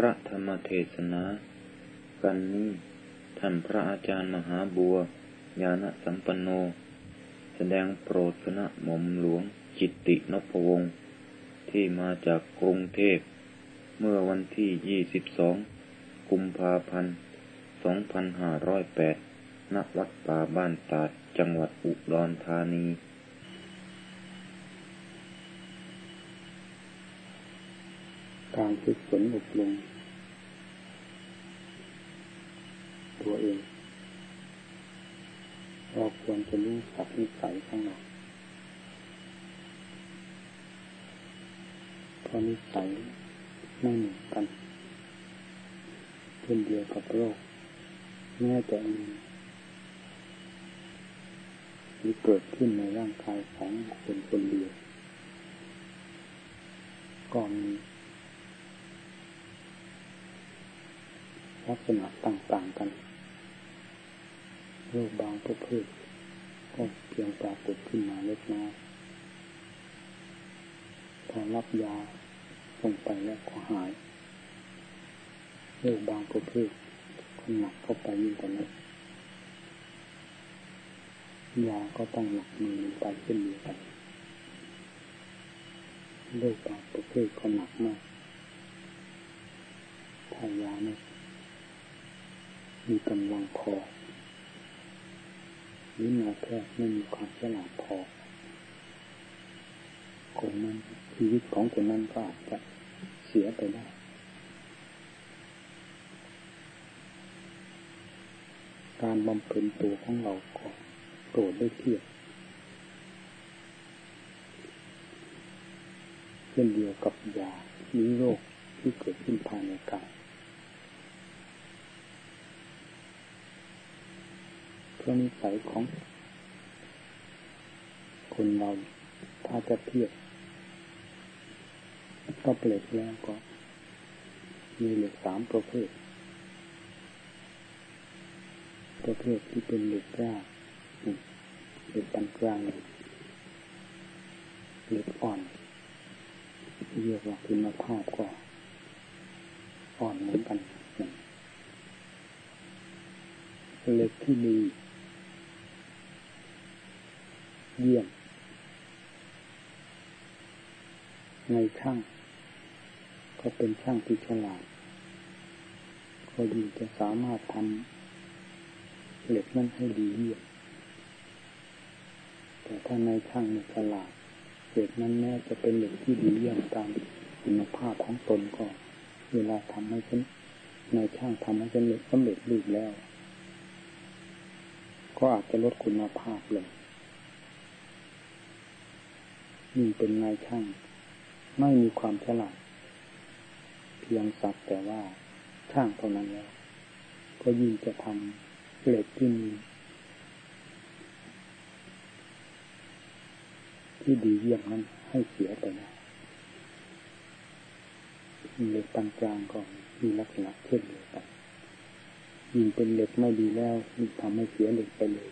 พระธรรมเทศนา กันนี้ท่านพระอาจารย์มหาบัว ญาณสัมปันโน แสดงโปรดคณะหม่อมหลวงจิตตินพวงศ์ที่มาจากกรุงเทพ เมื่อวันที่ 22 กุมภาพันธ์ 2508 ณ วัดป่าบ้านตาด จังหวัดอุดรธานี การฝึกฝนอบรมตัวเองเราควรจะรู้สักนิสัยข้างในเพราะนิสัยไม่เหมือนกันเช่นเดียวกับโรคแม้จะมีที่เกิดขึ้นในร่างกายของคนคนเดียวก็มี ลักษณะต่างๆกันโรคบางประเภทก็เพียงปรากฏขึ้นมาเล็กน้อยพอรับยาลงไปแล้วก็หายโรคบางประเภทก็หนักเข้าไปยิ่งกว่านั้นยาก็ต้องหนักมือไปเช่นเดียวกันโรคบางประเภทก็หนักมากถ้ายาไม่ มีกำลังพอหรือนาแพทย์ไม่มีความฉลาดพอคนนั้นชีวิตของคนนั้นก็อาจจะเสียไปได้การบำเพ็ญตัวของเราก็โปรดได้เทียบเช่นเดียวกับยาหรือโรคที่เกิดขึ้นภายในกาย เพระนิสัยของ คนเราถ้าจะเทียบก็เปล็กแล้วก็ มีเหล็กสามประเภท ประเภทที่เป็นเหล็กแร่เหล็กปานกลางเหล็กอ่อนเรียกว่าคุณภาพก็อ่อนเหมือนกันเหล็กที่ดี เยี่ยม ในช่างก็เป็นช่างที่ฉลาดก็ดีจะสามารถทำเหล็กนั้นให้ดีเยี่ยม แต่ถ้าในช่างไม่ฉลาดเหล็กนั้นแม้จะเป็นเหล็กที่ดีเยี่ยมตามคุณภาพของตนก็ เวลาทำให้ฉันในช่างทำให้ฉันเหล็กสำเร็จรูปแล้ว ก็อาจจะลดคุณภาพลง ยิ่งเป็นนายช่าง ไม่มีความฉลาด เพียงสักแต่ว่าช่างเท่านั้นแล้วก็ยิ่งจะทำเหล็กที่มีที่ดีเยี่ยมนั้นให้เสียไปนะเหล็กปานกลางก็มีลักษณะเช่นเดียวกันยิ่งเป็นเหล็กไม่ดีแล้วยิ่งทำให้เสียเหล็กไปเลย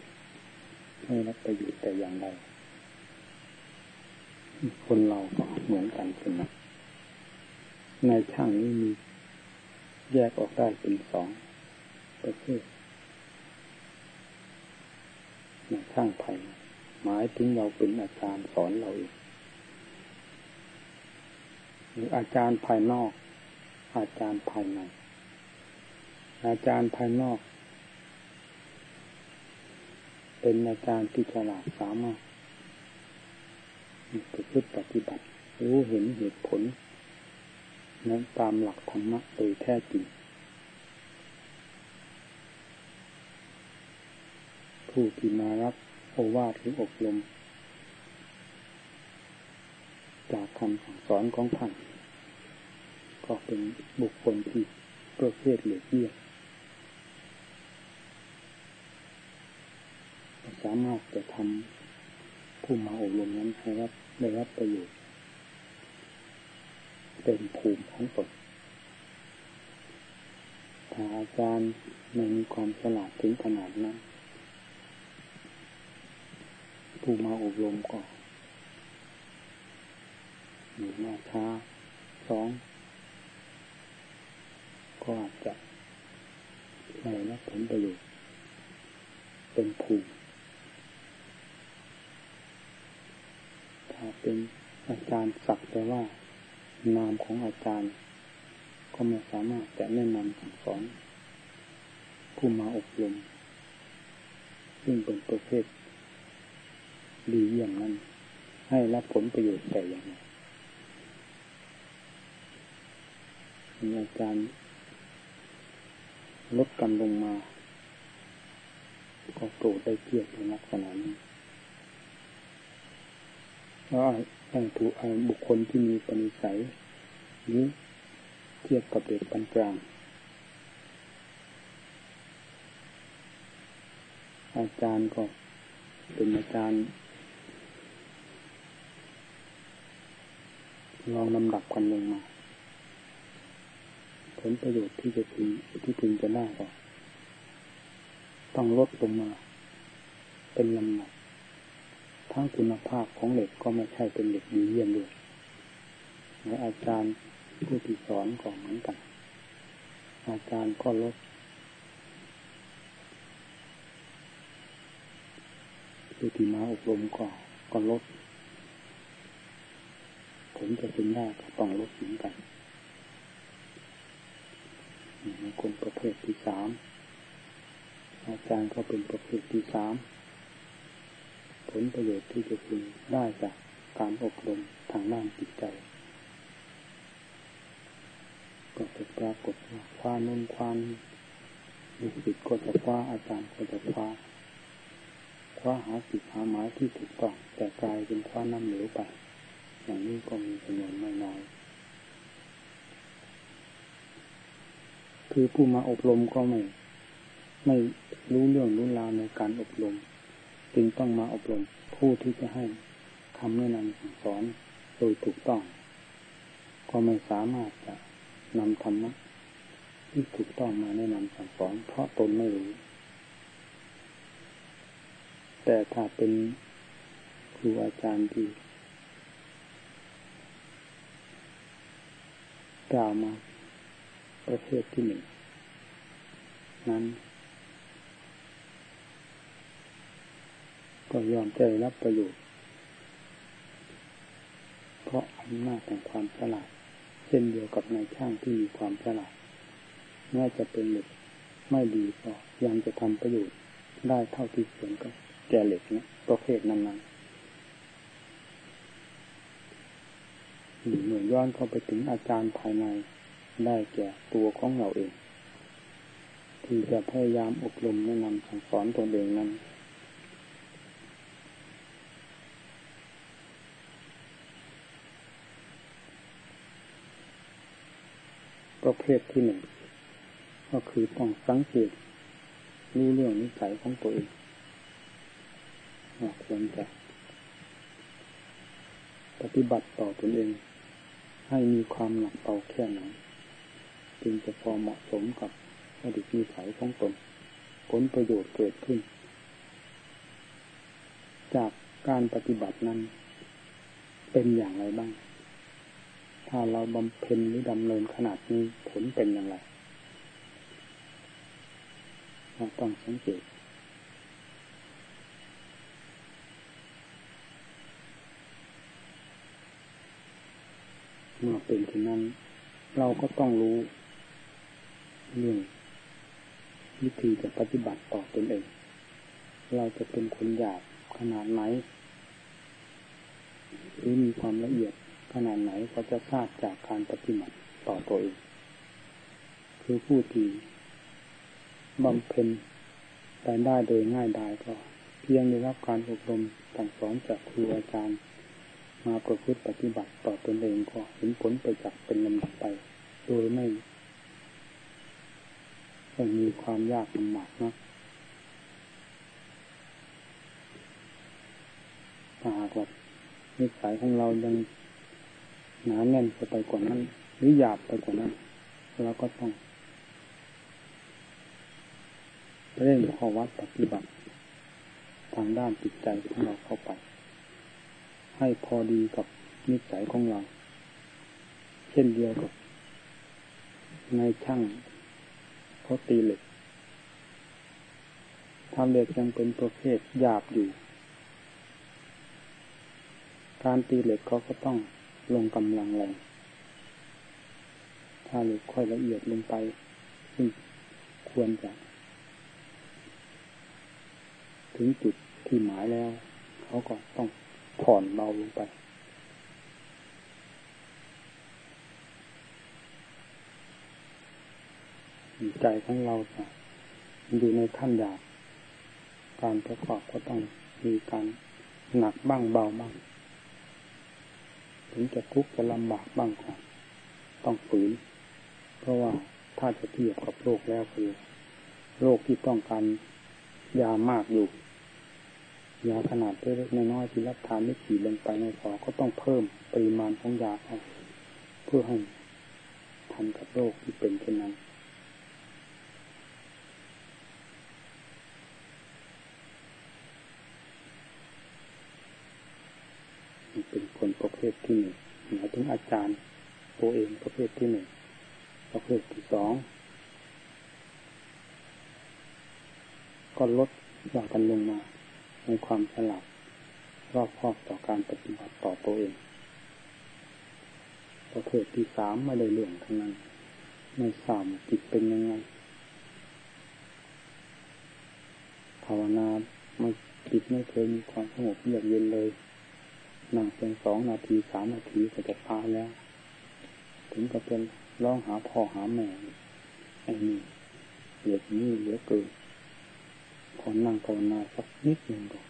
ไม่รับประโยชน์แต่อย่างใด คนเราก็เหมือนกันเป็นนะในช่างนี้มีแยกออกได้เป็นสองประเภทในช่างไผ่หมายถึงเราเป็นอาจารย์สอนเราเองหรืออาจารย์ภายนอก อาจารย์ภายใน อาจารย์ภายนอก เป็นอาจารย์ที่ฉลาดสามารถ ประพฤติปฏิบัติ รู้เห็นเหตุผลนั้นตามหลักธรรมะโดยแท้จริง ผู้ที่มารับโอวาทหรืออบรม จากคำสั่งสอนของท่านก็เป็นบุคคลที่ประเภทเหลือเยี่ยสามารถจะทำผู้มาอบรมนั้นให้รับ ได้รับประโยชน์เป็นภูมิของตนถ้าอาจารย์ไม่มีความฉลาดถึงขนาดนั้น ผู้มาอบรมก็หนึ่งมาช้าสอง ก็อาจจะไม่รับผลประโยชน์เป็นภูมิถ้า เป็นอาจารย์สักแต่ว่านามของอาจารย์ ก็ไม่สามารถจะแนะนำสั่งสอนผู้มาอบรมซึ่งเป็นประเภทดีเยี่ยมนั้น ให้รับผลประโยชน์แต่อย่างไรมีอาจารย์ลดกันลงมา ก็โกรธได้เกียรติในลักษณะนี้ แล้อ้ถูกบุคคลที่มีปณิสัยนี้เทียบกับเด็กปานกลางอาจารย์ก็เป็นอาจารย์ลองลำดับกันลงมา ผลประโยชน์ที่จะพึงที่พึงจะได้ก็ต้องลดลงมา เป็นลำดับ ทั้งคุณภาพของเหล็กก็ไม่ใช่เป็นเหล็กดีเยี่ยมด้วยและอาจารย์ผู้ที่สอนก็เหมือนกัน อาจารย์ก็ลดผู้ที่มาอบรมก็ก็ลดผมจะเป็นได้ก็ต้องลดเหมือนกันคนประเภทที่สามอาจารย์ก็เป็นประเภทที่สาม ผลประโยชน์ที่จะพึงได้จากการอบรมทางด้านจิตใจ ก็จะปรากฏว่าความนุ่นความลูกศิษย์ก็จะคว้าอาจารย์ก็จะคว้าคว้าหาสิทหาหมายที่ถูกต้องแต่กลายเป็นคว้าน้ำเหลวไป อย่างนี้ก็มีจำนวนไม่น้อยคือผู้มาอบรมก็ไม่ ไม่รู้เรื่องรู้ราวในการอบรม จึงต้องมาอบรมผู้ที่จะให้คำแนะนำสอนโดยถูกต้อง ก็ไม่สามารถจะนำธรรมะที่ถูกต้องมาแนะนำสั่งสอน เพราะตนไม่รู้ แต่ถ้าเป็นครูอาจารย์ที่กล่าวมาประเภทที่หนึ่งนั้น ก็ยอมใจรับประโยชน์ เพราะอำนาจแห่งความฉลาดเช่นเดียวกับนายช่างที่มีความฉลาดแม้จะเป็นเหล็กไม่ดีก็ยังจะทำประโยชน์ได้เท่าที่ควรก็แก่เหล็กนะประเภทนั้นๆเหมือนย้อนเข้าไปถึงอาจารย์ภายในได้แก่ตัวของเราเอง ที่จะพยายามอบรมแนะนำสั่งสอนตนเองนั้น ประเภทที่หนึ่งก็คือต้องสังเกตรู้เรื่องนิสัยของตัวเองควรจะปฏิบัติต่อตนเอง ให้มีความหนักเบาแค่ไหนจึงจะพอเหมาะสมกับอดีตนิสัยของตน ผลประโยชน์เกิดขึ้น จากการปฏิบัตินั้น เป็นอย่างไรบ้าง ถ้าเราบำเพ็ญหรือดำเนินขนาดนี้ผลเป็นอย่างไรเราต้องสังเกตเมื่อเป็นเช่นนั้น เราก็ต้องรู้เรื่องวิธีจะปฏิบัติต่อตนเอง เราจะเป็นคนหยาบขนาดไหนหรือมีความละเอียด ขนาดไหนก็จะทราบจากการปฏิบัติต่อตัวเอง คือผู้ที่บำเพ็ญไปได้โดยง่ายดายก็ เพียงได้รับการอบรมสั่งสอนจากครูอาจารย์ มาประพฤติปฏิบัติต่อตนเองก็เห็นผลไปจากเป็นลำดับไป โดยไม่ไม่มีความยากลำบากนะถ้าหากว่านิสัยของเรายัง หนาแน่นไปกว่านั้น หรือหยาบไปกว่านั้นเราก็ต้องเร่งข้อวัดปฏิบัติ ทางด้านจิตใจของเราเข้าไป ให้พอดีกับนิสัยของเรา เช่นเดียวกับในช่างเขาตีเหล็กถ้าเหล็กยังเป็นประเภทหยาบอยู่ การตีเหล็กเขาก็ต้อง ลงกำลังแรงถ้าเหล็กค่อยละเอียดลงไป ซึ่งควรจะ ถึงจุดที่หมายแล้ว เขาก็ต้องผ่อนเบาลงไป ใจของเราจะอยู่ในขั้นหยาบการประกอบก็ต้องมีการหนักบ้างเบาบ้าง ถึงจะทุกข์จะลำบากบ้างก็ต้องฝืน เพราะว่าถ้าจะเทียบกับโรคแล้วคือโรคที่ต้องการยามากอยู่ ยาขนาดเล็กๆน้อยๆที่รับทานไม่ขี่ลงไปในคอก็ต้องเพิ่มปริมาณของยาเพื่อให้ทันกับโรคที่เป็นเช่นนั้นคนประเภ ที่หนึ่งหมายถึงอาจารย์ตัวเองประเภทที่หนึ่งประเภทที่สองก็ลดย่ากันลงมา ในความฉลาดรอบคอบต่อการปฏิบัติต่อตัวเอง ประเภทที่สามไม่ได้เรื่องทั้งนั้นไม่สามจิตเป็นยังไงภาวนาไม่จิตไม่เคยมีความสงบเยือกเย็นเลย นั่งเพียงสองนาทีสามนาทีก็จะตายแล้ว ถึงกับเป็นร้องหาพ่อหาแม่ไอ้นี่เหลือนี่เหลือเกินพอนั่งภาวนาสักนิดหนึ่งก็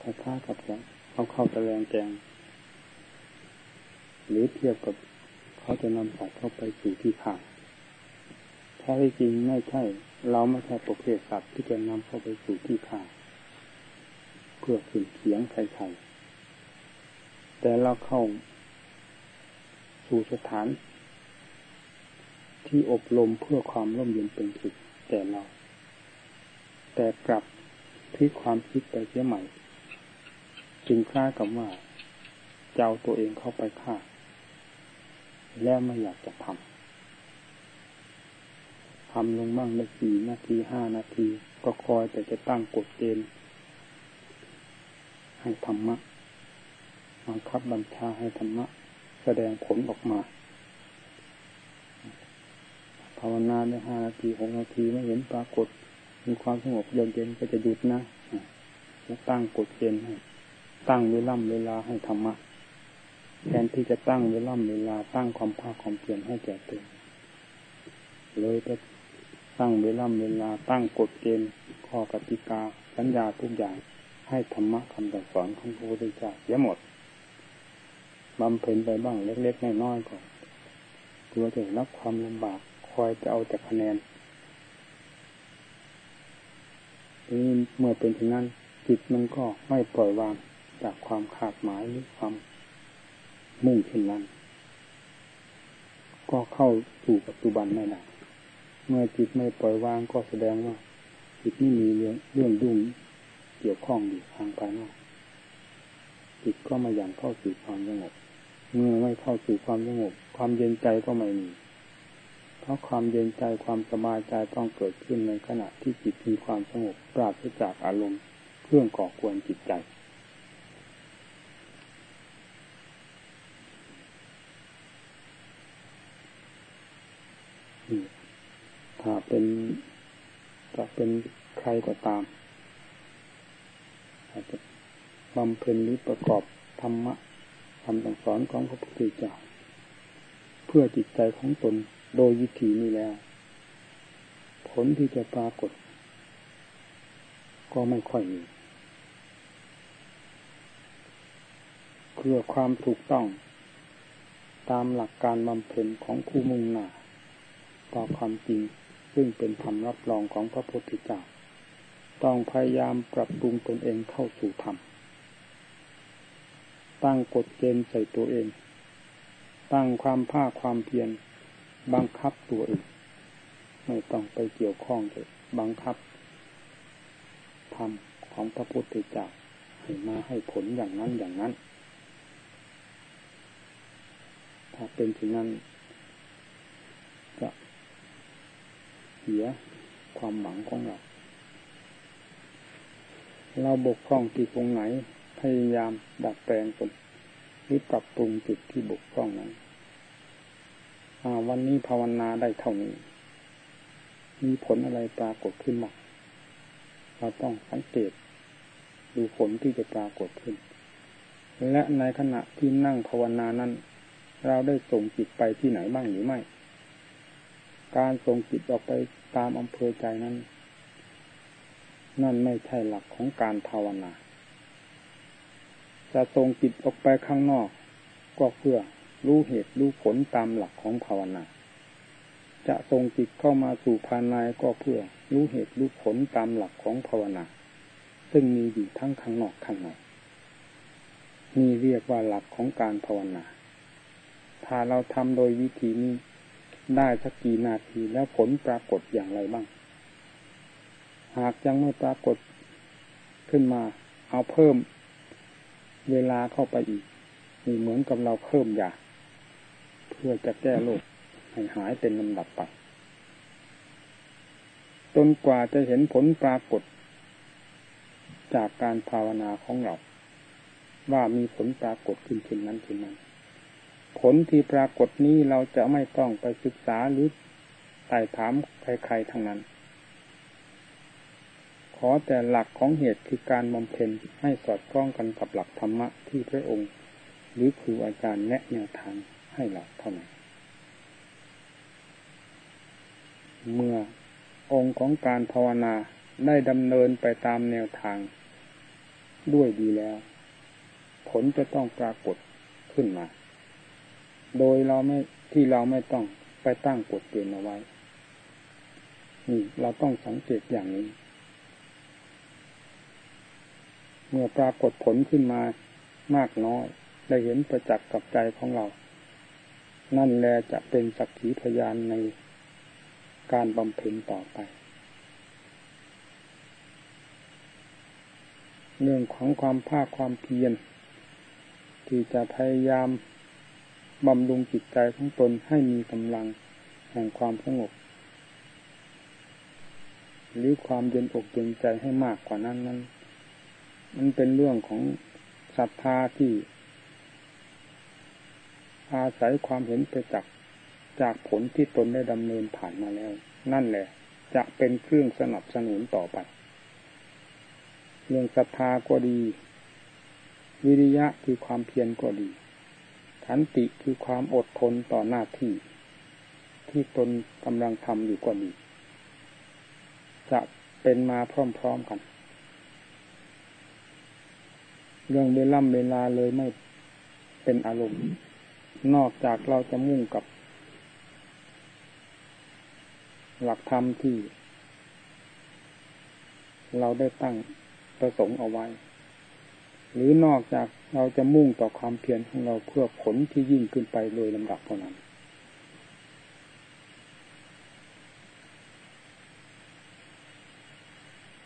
ถ้าค้ากับจะเขาเข้าตะแรงแกง หรือเทียบกับเขาจะนำสัตว์เข้าไปสู่ที่ขาแท้จริงไม่ใช่ เราไม่ใช่ประเภทสัตว์ที่จะนำเข้าไปสู่ที่ขาเพื่อขึ้นเขียงใครๆแต่เราเข้าสู่สถาน ที่อบรมเพื่อความร่มเย็นเป็นสุขแต่เรา แต่กลับพลิกความคิดไปเสียใหม่ จึงคล้ากับว่าเจ้าตัวเองเข้าไปฆ่า แล้วไม่อยากจะทำทำลงบ้างในสี่นาทีห้านาที ก็คอยแต่จะตั้งกฎเกณฑ์ ให้ธรรมะบังคับบัญชาให้ธรรมะ แสดงผลออกมาภาวนาในห้านาทีหกนาทีไม่เห็นปรากฏ มีความสงบเย็นเย็นก็จะหยุดนะแล้วตั้งกฎเกณฑ์ให้ตั้งเวลาเวลาให้ธรรมะแทนที่จะตั้งเวลาเวลาตั้งความภาคความเพียรให้แก่ตัวเลยไปตั้งเวลาเวลาตั้งกฎเกณฑ์ข้อกติกาสัญญาทุกอย่าง ให้ธรรมะคำสอนของพระพุทธเจ้าเยอะหมดบำเพ็ญไปบ้างเล็กๆน้อยๆก่อนกลัวจะรับความลำบากคอยจะเอาแต่คะแนนนี้เมื่อเป็นเช่นนั้นจิตมันก็ไม่ปล่อยวางจากความขาดหมายหรือความมุ่งเช่นนั้น ก็เข้าสู่ปัจจุบันไม่ได้เมื่อจิตไม่ปล่อยวางก็แสดงว่าจิตนี้มีเรื่องเรื่องดุ่ง เกี่ยวข้องอยู่ทางภายนอกจิตก็ไม่ยังเข้าสู่ความสงบเมื่อไม่เข้าสู่ความสงบความเย็นใจก็ไม่มี เพราะความเย็นใจความสบายใจต้องเกิดขึ้นในขณะที่จิตมีความสงบปราศจากอารมณ์เครื่องก่อกวนจิตใจถ้าเป็นจะเป็นใครก็ตาม อาจจะบำเพ็ญหรือประกอบธรรมะคำสั่งสอนของพระพุทธเจ้าเพื่อจิตใจของตนโดยวิธีนี้แล้ว ผลที่จะปรากฏ ก็ไม่ค่อยมีเพื่อความถูกต้อง ตามหลักการบำเพ็ญของคู่มุ่งหน้า ต่อความจริงซึ่งเป็นธรรมรับรองของพระพุทธเจ้า ต้องพยายามปรับปรุงตนเองเข้าสู่ธรรม ตั้งกฎเกณฑ์ใส่ตัวเอง ตั้งความภาคความเพียรบังคับตัวเอง ไม่ต้องไปเกี่ยวข้องเลยบังคับธรรมของพระพุทธเจ้าให้มาให้ผลอย่างนั้นอย่างนั้น ถ้าเป็นเช่นนั้นจะเสียความหวังของเรา เราบกพร่องที่ตรงไหน พยายามดัดแปลงตนหรือปรับปรุงจุดที่บกพร่องนั้นวันนี้ภาวนาได้เท่านี้ มีผลอะไรปรากฏขึ้นมาเราต้องสังเกต ดูผลที่จะปรากฏขึ้น และในขณะที่นั่งภาวนานั้น เราได้ส่งจิตไปที่ไหนบ้างหรือไม่ การส่งจิตออกไปตามอำเภอใจนั้น นั่นไม่ใช่หลักของการภาวนา จะส่งจิตออกไปข้างนอก ก็เพื่อรู้เหตุรู้ผลตามหลักของภาวนา จะส่งจิตเข้ามาสู่ภายในก็เพื่อรู้เหตุรู้ผลตามหลักของภาวนา ซึ่งมีอยู่ทั้งข้างนอกข้างในนี่เรียกว่าหลักของการภาวนา ถ้าเราทำโดยวิธีนี้ได้สักกี่นาทีแล้วผลปรากฏอย่างไรบ้าง หากยังไม่ปรากฏขึ้นมา เอาเพิ่มเวลาเข้าไปอีกนี่เหมือนกับเราเพิ่มยาเพื่อจะแก้โรคให้หายเป็นลำดับไปจนกว่าจะเห็นผลปรากฏ จากการภาวนาของเรา ว่ามีผลปรากฏขึ้นเช่นนั้นเช่นนั้น ผลที่ปรากฏนี้เราจะไม่ต้องไปศึกษาหรือไต่ถามใครๆทั้งนั้น ขอแต่หลักของเหตุคือการบำเพ็ญให้สอดคล้องกันกับหลักธรรมะที่พระองค์ หรือครูอาจารย์แนะแนวทางให้เราเท่านั้นเมื่อองค์ของการภาวนาได้ดำเนินไปตามแนวทาง ด้วยดีแล้ว ผลจะต้องปรากฏขึ้นมา โดยเราไม่ที่เราไม่ต้องไปตั้งกฎเกณฑ์เอาไว้นี่เราต้องสังเกตอย่างนี้ เมื่อปรากฏผลขึ้นมามากน้อย ได้เห็นประจักษ์กับใจของเรา นั่นแลจะเป็นสักขีพยานในการบำเพ็ญต่อไป เรื่องของความภาคความเพียร ที่จะพยายามบำรุงจิตใจของตนให้มีกำลังแห่งความสงบหรือความเย็นอกเย็นใจให้มากกว่านั้นนั้น มันเป็นเรื่องของศรัทธาที่ อาศัยความเห็นไปจากจากผลที่ตนได้ดำเนินผ่านมาแล้ว นั่นแหละ จะเป็นเครื่องสนับสนุนต่อไป เรื่องศรัทธาก็ดี วิริยะคือความเพียรก็ดีขันติคือความอดทนต่อหน้าที่ ที่ตนกำลังทำอยู่ก็ดี จะเป็นมาพร้อมๆกัน เรื่องเวล่ำเวลาเลยไม่เป็นอารมณ์ นอกจากเราจะมุ่งกับ หลักธรรมที่ เราได้ตั้งประสงค์เอาไว้ หรือนอกจากเราจะมุ่งต่อความเพียรของเราเพื่อผลที่ยิ่งขึ้นไปโดยลำดับเท่านั้น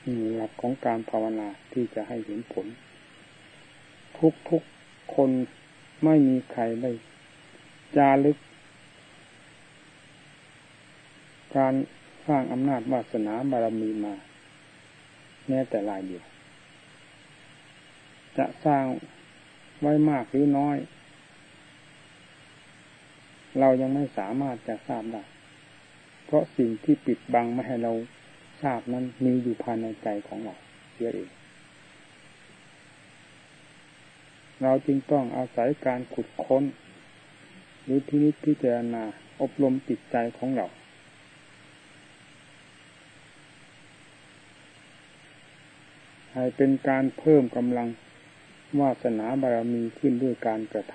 มีหลักของการภาวนาที่จะให้เห็นผล ทุกทุกคนไม่มีใครได้จารึก การสร้างอำนาจวาสนาบารมีมา แม้แต่ลายเดียว จะสร้างไว้มากหรือน้อย เรายังไม่สามารถจะทราบได้ เพราะสิ่งที่ปิดบังไม่ให้เราทราบนั้นมีอยู่ภายในใจของเราเสียเอง เราจึงต้องอาศัยการขุดค้น หรือพินิจพิจารณาอบรมจิตใจของเรา ให้เป็นการเพิ่มกำลังวาสนาบารมีขึ้นด้วยการกระท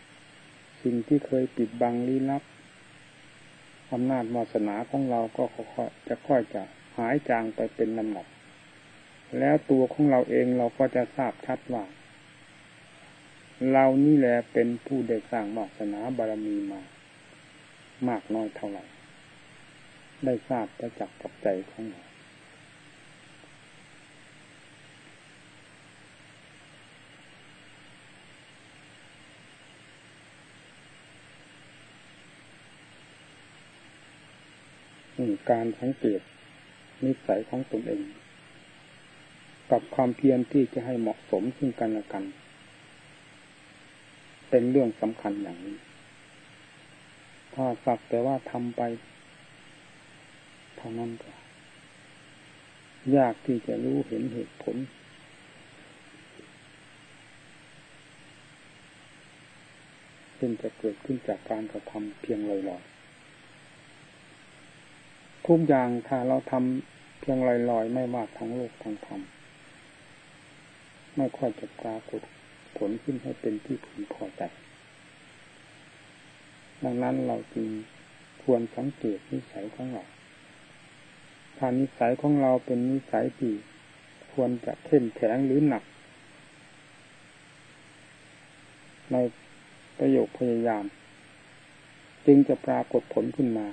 ำสิ่งที่เคยปิดบังลี้ลับอำนาจวาสนาของเราก็ค่อยจะค่อยจะหายจางไปเป็นลำดับแล้วตัวของเราเองเราก็จะทราบชัดว่า เรานี่แหละเป็นผู้ได้สร้างวาสนาบารมีมา มากน้อยเท่าไหร่ ได้ทราบประจักษ์กับใจของเราการสังเกตนิสัยของตนเอง กับความเพียรที่จะให้เหมาะสมซึ่งกันและกัน เป็นเรื่องสำคัญอย่างนี้ ถ้าสักแต่ว่าทำไปเท่านั้นก็ยากที่จะรู้เห็นเหตุผล ซึ่งจะเกิดขึ้นจากการกระทำเพียงลอยๆทุกอย่างถ้าเราทำเพียงลอยๆ ไม่ว่าทั้งโลกทั้งธรรมไม่ค่อยจะปรากฏ ผลขึ้นให้เป็นที่พึงพอใจ ดังนั้นเราจึงควรสังเกตนิสัยของเรา ถ้านิสัยของเราเป็นนิสัยที่ควรจะเข้มแข็งหรือหนัก ในประโยคพยายาม จึงจะปรากฏผลขึ้นมา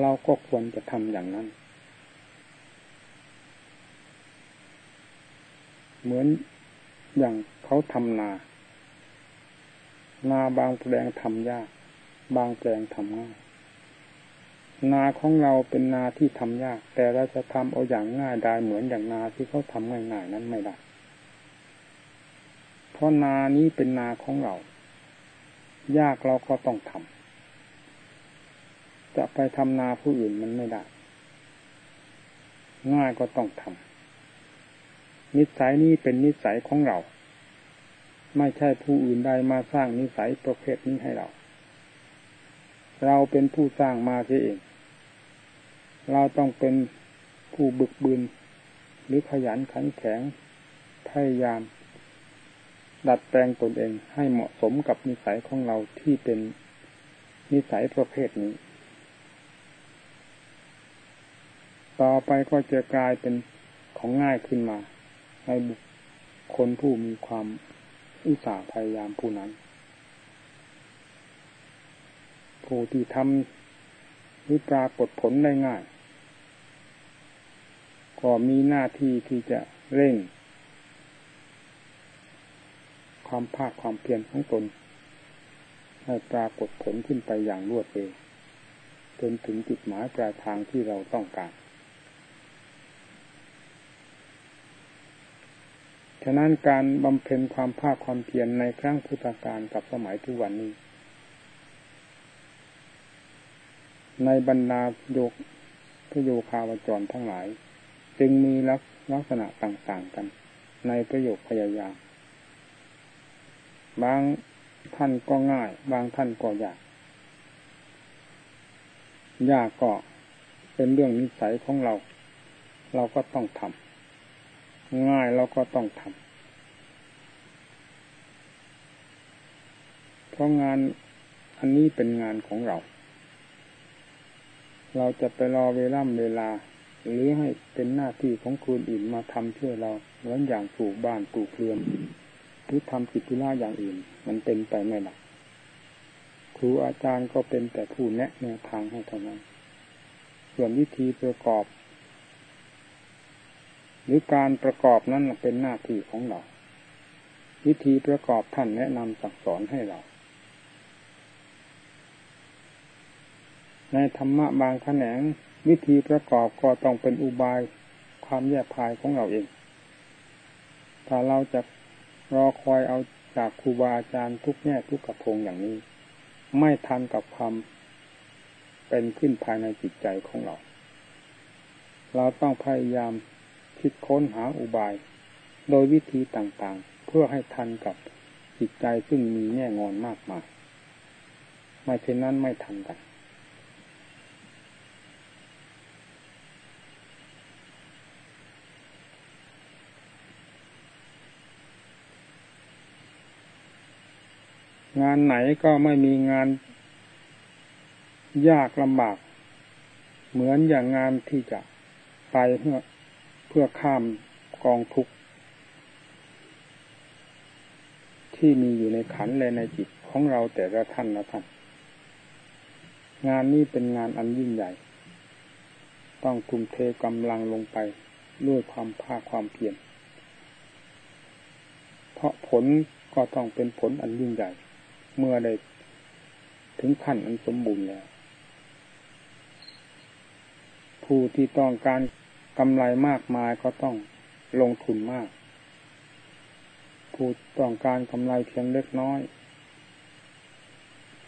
เราก็ควรจะทำอย่างนั้น เหมือน อย่างเขาทำนา นาบางแปลงทำยาก บางแปลงทำง่าย นาของเราเป็นนาที่ทำยาก แต่เราจะทำเอาอย่างง่ายได้เหมือนอย่างนาที่เขาทำง่ายๆนั้นไม่ได้ เพราะนานี้เป็นนาของเรา ยากเราก็ต้องทำจะไปทำนาผู้อื่นมันไม่ได้ ง่ายก็ต้องทำ นิสัยนี้เป็นนิสัยของเรา ไม่ใช่ผู้อื่นใดมาสร้างนิสัยประเภทนี้ให้เรา เราเป็นผู้สร้างมาเสียเอง เราต้องเป็นผู้บึกบืนหรือขยันขันแข็งพยายาม ดัดแปลงตนเองให้เหมาะสมกับนิสัยของเราที่เป็นนิสัยประเภทนี้ ต่อไปก็จะกลายเป็นของง่ายขึ้นมา ในบุคคลผู้มีความอุตสาห์พยายามผู้นั้นผู้ที่ทำหรือปรากฏผลได้ง่าย ก็มีหน้าที่ที่จะเร่ง ความภาคความเพียรของตน ให้ปรากฏผลขึ้นไปอย่างรวดเร็วจนถึงจุดหมายปลายทางที่เราต้องการ ฉะนั้นการบำเพ็ญความภาคความเพียรในครั้งพุทธกาลกับสมัยทุกวันนี้ ในบรรดาโยกพโยคาวจรทั้งหลาย จึงมีลักษณะต่างๆกัน ในประโยคพยายาม บางท่านก็ง่าย บางท่านก็ยาก ยากก็เป็นเรื่องนิสัยของเรา เราก็ต้องทำ ง่ายเราก็ต้องทำเพราะงานอันนี้เป็นงานของเรา เราจะไปรอเวล่ำเวลา หรือให้เป็นหน้าที่ของคนอื่นมาทำเพื่อเราเหมือนอย่างปลูกบ้านปลูกเรือนหรือทำกิจธุระอย่างอื่น มันเป็นไปไม่ได้ครูอาจารย์ก็เป็นแต่ผู้แนะแนวทางให้เท่านั้น ส่วนวิธีประกอบ หรือการประกอบนั้นเป็นหน้าที่ของเรา วิธีประกอบท่านแนะนำสั่งสอนให้เรา ในธรรมะบางแขนงวิธีประกอบก็ต้องเป็นอุบายความแยบภายของเราเอง ถ้าเราจะรอคอยเอาจากครูบาอาจารย์ทุกแง่ทุกกระพงอย่างนี้ ไม่ทันกับความเป็นขึ้นภายในจิตใจของเรา เราต้องพยายาม คิดค้นหาอุบาย โดยวิธีต่างๆ เพื่อให้ทันกับจิตใจซึ่งมีแง่งอนมากมาย ไม่เช่นนั้นไม่ทันกันงานไหนก็ไม่มีงานยากลำบาก เหมือนอย่างงานที่จะไปเพื่อ เพื่อข้ามกองทุกข์ที่มีอยู่ในขันและในจิตของเราแต่ละท่านละท่าน งานนี้เป็นงานอันยิ่งใหญ่ ต้องคุมเทกำลังลงไปด้วยความภาคความเพียรเพราะผลก็ต้องเป็นผลอันยิ่งใหญ่ เมื่อได้ถึงขั้นอันสมบูรณ์แล้ว ผู้ที่ต้องการ กำไรมากมายก็ต้องลงทุนมากผู้ต้องการกำไรเพียงเล็กน้อย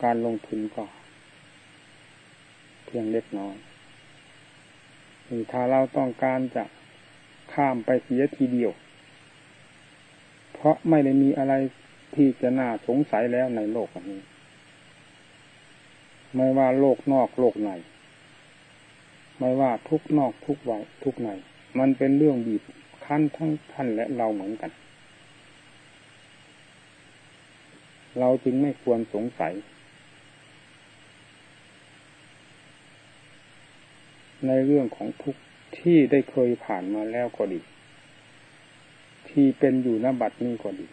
การลงทุนก็เพียงเล็กน้อยถ้าเราต้องการจะข้ามไปเสียทีเดียว เพราะไม่ได้มีอะไรที่จะน่าสงสัยแล้วในโลกนี้ ไม่ว่าโลกนอกโลกใน ไม่ว่าทุกนอกทุกไวทุกในมันเป็นเรื่องบีบคั้นทั้งท่านและเราเหมือนกัน เราจึงไม่ควรสงสัย ในเรื่องของทุกที่ได้เคยผ่านมาแล้วก็ดี ที่เป็นอยู่นบัดนี้ก็ดี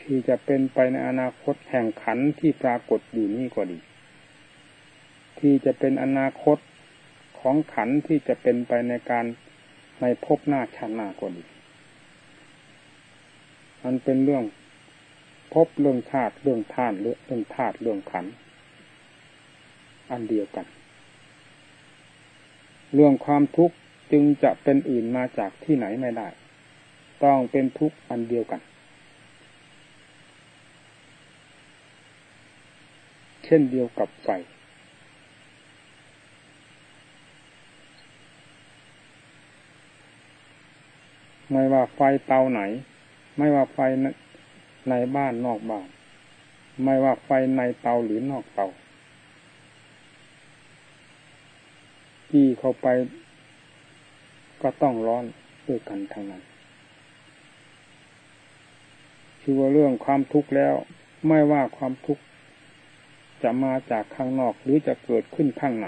ที่จะเป็นไปในอนาคตแห่งขันที่ปรากฏอยู่นี่ก็ดี ที่จะเป็นอนาคตของขันที่จะเป็นไปในการในภพหน้าชาติหน้าก็ดีมันเป็นเรื่องพบเรื่องธาตุเรื่องธาตุเรื่องธาตุเรื่องขัน อันเดียวกัน เรื่องความทุกข์จึงจะเป็นอื่นมาจากที่ไหนไม่ได้ ต้องเป็นทุกข์อันเดียวกัน เช่นเดียวกับไฟ ไม่ว่าไฟเตาไหน ไม่ว่าไฟในบ้านนอกบ้าน ไม่ว่าไฟในเตาหรือนอกเตาที่เข้าไปก็ต้องร้อนด้วยกันทางนั้นคือว่าเรื่องความทุกข์แล้ว ไม่ว่าความทุกข์จะมาจากข้างนอกหรือจะเกิดขึ้นข้างใน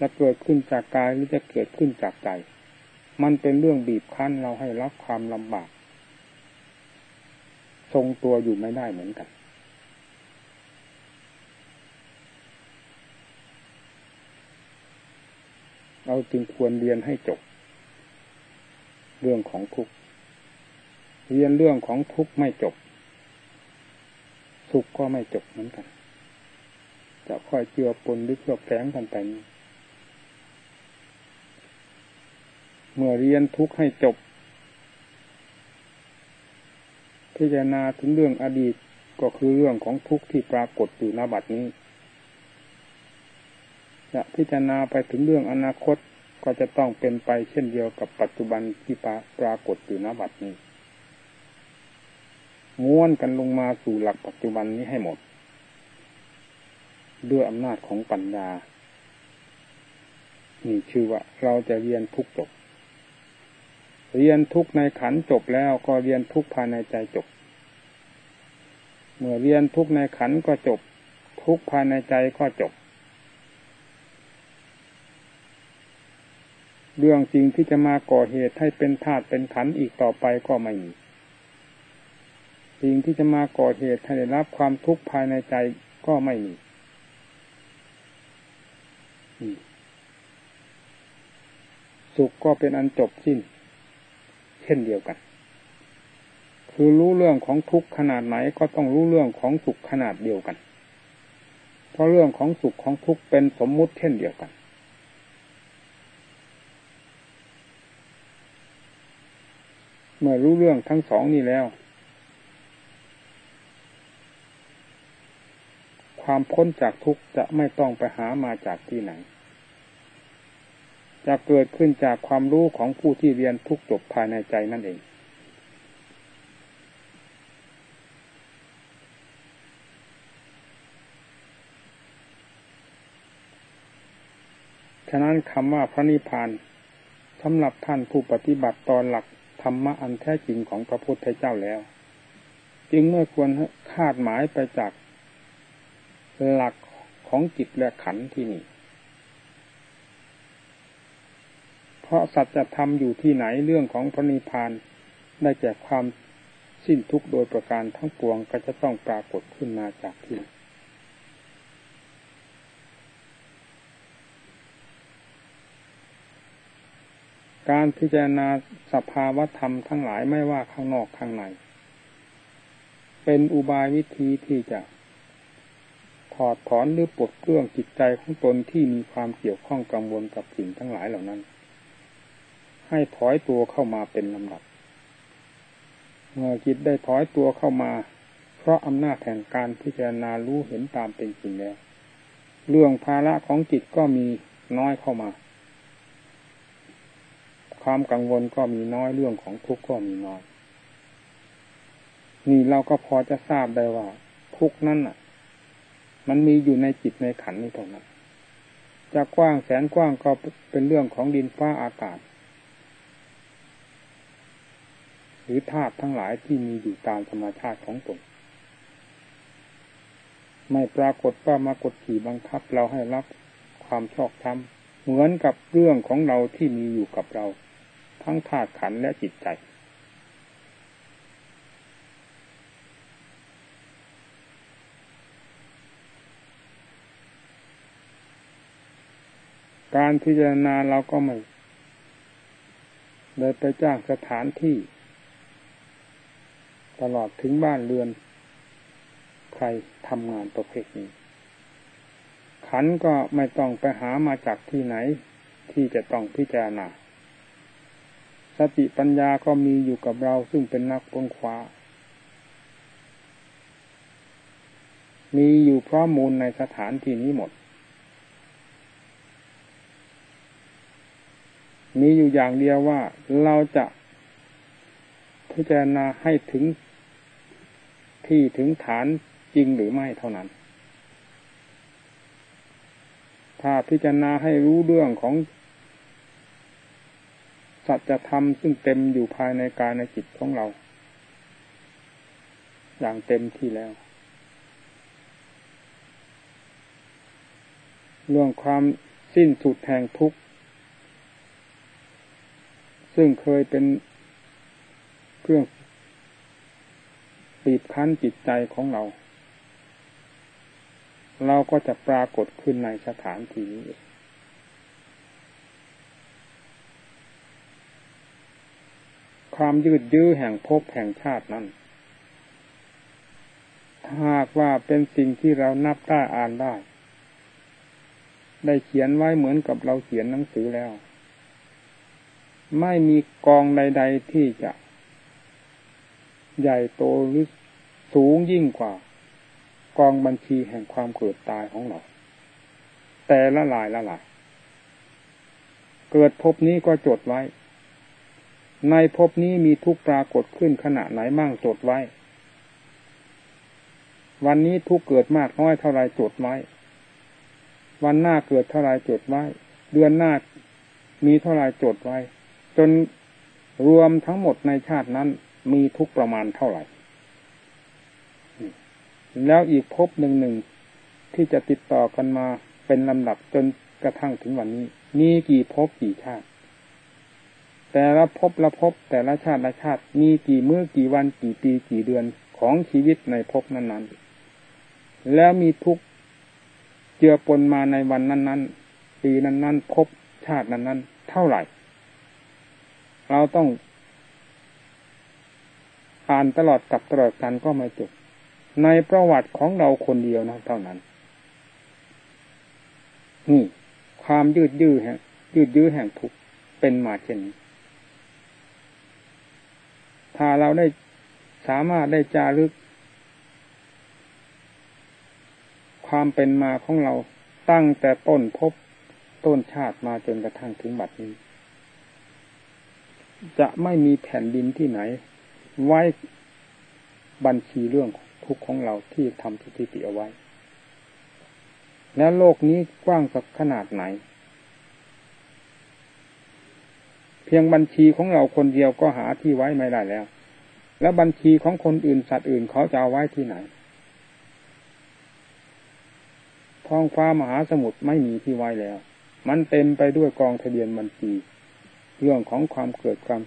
จะเกิดขึ้นจากกายหรือจะเกิดขึ้นจากใจ มันเป็นเรื่องบีบคั้นเราให้รับความลำบาก ทรงตัวอยู่ไม่ได้เหมือนกัน เราจึงควรเรียนให้จบ เรื่องของทุกเรียนเรื่องของทุกไม่จบ สุขก็ไม่จบเหมือนกัน จะค่อยเจือปนหรือเจือแฝงกันไปนี้ เมื่อเรียนทุกข์ให้จบ พิจารณาถึงเรื่องอดีตก็คือเรื่องของทุกข์ที่ปรากฏอยู่ณบัดนี้ จะพิจารณาไปถึงเรื่องอนาคตก็จะต้องเป็นไปเช่นเดียวกับปัจจุบันที่ปรากฏอยู่ณบัดนี้ ม้วนกันลงมาสู่หลักปัจจุบันนี้ให้หมด ด้วยอำนาจของปัญญานี่ชื่อว่าเราจะเรียนทุกจบ เรียนทุกในขันจบแล้วก็เรียนทุกภายในใจจบ เมื่อเรียนทุกในขันก็จบ ทุกภายในใจก็จบ เรื่องจริงที่จะมาก่อเหตุให้เป็นธาตุเป็นขันอีกต่อไปก็ไม่มีสิ่งที่จะมาก่อเหตุให้ได้รับความทุกข์ภายในใจก็ไม่มีสุขก็เป็นอันจบสิ้น เช่นเดียวกัน คือรู้เรื่องของทุกข์ขนาดไหนก็ต้องรู้เรื่องของสุขขนาดเดียวกัน เพราะเรื่องของสุขของทุกข์เป็นสมมุติเช่นเดียวกัน เมื่อรู้เรื่องทั้งสองนี้แล้ว ความพ้นจากทุกข์จะไม่ต้องไปหามาจากที่ไหน จะเกิดขึ้นจากความรู้ของผู้ที่เรียนทุกจบภายในใจนั่นเอง ฉะนั้นคำว่าพระนิพพานสำหรับท่านผู้ปฏิบัติตอนหลักธรรมะอันแท้จริงของพระพุทธเจ้าแล้ว จึงไม่ควรคาดหมายไปจากหลักของจิตและขันที่นี่ เพราะสัจธรรมอยู่ที่ไหนเรื่องของพระนิพพานได้แก่ความสิ้นทุกโดยประการทั้งปวงก็จะต้องปรากฏขึ้นมาจากที่การพิจารณาสภาวธรรมทั้งหลายไม่ว่าข้างนอกข้างใน เป็นอุบายวิธีที่จะถอดถอนหรือปลดเครื่องจิตใจของตนที่มีความเกี่ยวข้องกังวลกับสิ่งทั้งหลายเหล่านั้น ให้ถอยตัวเข้ามาเป็นลำดับ เมื่อจิตได้ถอยตัวเข้ามา เพราะอำนาจแห่งการพิจารณารู้เห็นตามเป็นจริงแล้ว เรื่องภาระของจิตก็มีน้อยเข้ามา ความกังวลก็มีน้อยเรื่องของทุกข์ก็มีน้อย นี่เราก็พอจะทราบได้ว่า ทุกข์นั่นอะ มันมีอยู่ในจิตในขันนี้เท่านั้นจะกว้างแสนกว้างก็เป็นเรื่องของดินฟ้าอากาศ หรือธาตุทั้งหลายที่มีอยู่ตามธรรมชาติของตนไม่ปรากฏว่ามากดขี่บังคับเราให้รับความชอบธรรมเหมือนกับเรื่องของเราที่มีอยู่กับเรา ทั้งธาตุขันและจิตใจ การพิจารณาเราก็ไม่เลยไปจ้างสถานที่ ตลอดถึงบ้านเรือน ใครทำงานประเภทนี้ ขันก็ไม่ต้องไปหามาจากที่ไหน ที่จะต้องพิจารณา สติปัญญาก็มีอยู่กับเราซึ่งเป็นนักปงคว้า มีอยู่พร้อมมูลในสถานที่นี้หมด มีอยู่อย่างเดียวว่าเราจะพิจารณาให้ถึง ที่ถึงฐานจริงหรือไม่เท่านั้น ถ้าพิจารณาให้รู้เรื่องของสัจธรรมซึ่งเต็มอยู่ภายในกายในจิตของเรา อย่างเต็มที่แล้ว เรื่องความสิ้นสุดแห่งทุกข์ซึ่งเคยเป็นเครื่อง บีบคั้นจิตใจของเรา เราก็จะปรากฏขึ้นในสถานที่นี้ความยืดยื้อแห่งภพแห่งชาตินั้น หากว่าเป็นสิ่งที่เรานับได้อ่านได้ ได้เขียนไว้เหมือนกับเราเขียนหนังสือแล้ว ไม่มีกองใด ๆที่จะ ใหญ่โตหรือสูงยิ่งกว่า กองบัญชีแห่งความเกิดตายของเรา แต่ละลายละลาย เกิดพบนี้ก็จดไว้ ในพบนี้มีทุกปรากฏขึ้นขณะไหนมั่งจดไว้ วันนี้ทุกเกิดมากน้อยเท่าไรจดไว้ วันหน้าเกิดเท่าไรจดไว้ เดือนหน้ามีเท่าไรจดไว้ จนรวมทั้งหมดในชาตินั้น มีทุกประมาณเท่าไหร่ แล้วอีกภพหนึ่งหนึ่งที่จะติดต่อกันมาเป็นลำดับจนกระทั่งถึงวันนี้ มีกี่ภพกี่ชาติ แต่ละภพละภพแต่ละชาติละชาติ มีกี่มื้อกี่วันกี่ปีกี่เดือนของชีวิตในภพนั้นๆ แล้วมีทุกเจือปนมาในวันนั้น ๆ ปีนั้นๆภพชาตินั้น ๆ เท่าไหร่ เราต้อง อ่านตลอดกับตลอดกันก็ไม่จบในประวัติของเราคนเดียวนะเท่านั้น นี่ ความยืดยื้อแห่งยืดยื้อแห่งทุกเป็นมาเช่นนี้ถ้าเราได้สามารถได้จารึก ความเป็นมาของเราตั้งแต่ต้นพบต้นชาติมาจนกระทั่งถึงบัดนี้ จะไม่มีแผ่นดินที่ไหน ไว้บัญชีเรื่องทุกข์ของเราที่ทำสถิติเอาไว้ แล้วโลกนี้กว้างสักขนาดไหน เพียงบัญชีของเราคนเดียวก็หาที่ไว้ไม่ได้แล้ว แล้วบัญชีของคนอื่นสัตว์อื่นเขาจะเอาไว้ที่ไหนท้องฟ้ามหาสมุทรไม่มีที่ไว้แล้ว มันเต็มไปด้วยกองทะเบียนบัญชี เรื่องของความเกิดความ